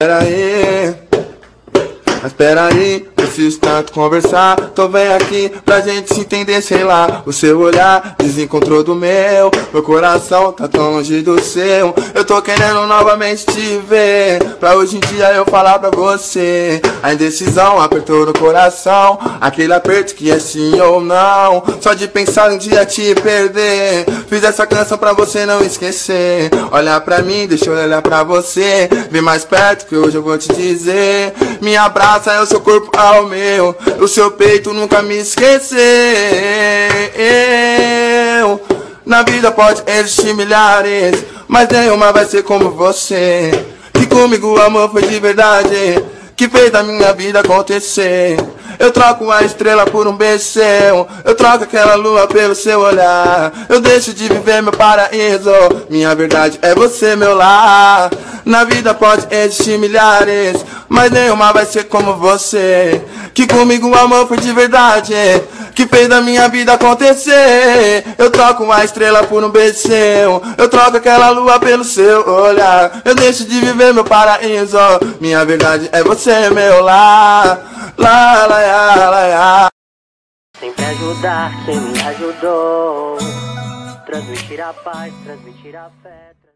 Pera aí, mas pera aí, preciso tanto conversar. Tô bem aqui pra gente se entender, sei lá. O seu olhar desencontrou do meu. Meu coração tá tão longe do seu. Eu tô querendo novamente te ver. Pra hoje em dia eu falar pra você. A indecisão apertou no coração. Aquele aperto que é sim ou não. Só de pensar um dia te perder. Fiz essa canção pra você não esquecer. Olha pra mim, deixa eu olhar pra você. Vem mais perto que hoje eu vou te dizer. Me abraça, é o seu corpo ao meu. O seu peito nunca me esquecer. Eu, na vida pode existir milhares, mas nenhuma vai ser como você. Que comigo o amor foi de verdade, que fez a minha vida acontecer. Eu troco a estrela por um beijo seu. Eu troco aquela lua pelo seu olhar. Eu deixo de viver meu paraíso. Minha verdade é você, meu lar. Na vida pode existir milhares, mas nenhuma vai ser como você. Que comigo o amor foi de verdade, que fez da minha vida acontecer. Eu troco uma estrela por um beijo eu troco aquela lua pelo seu olhar. Eu deixo de viver meu paraíso, minha verdade é você, meu lar. Lá, lá, lá, lá, lá. Sempre ajudar quem me ajudou. Transmitir a paz, transmitir a fé.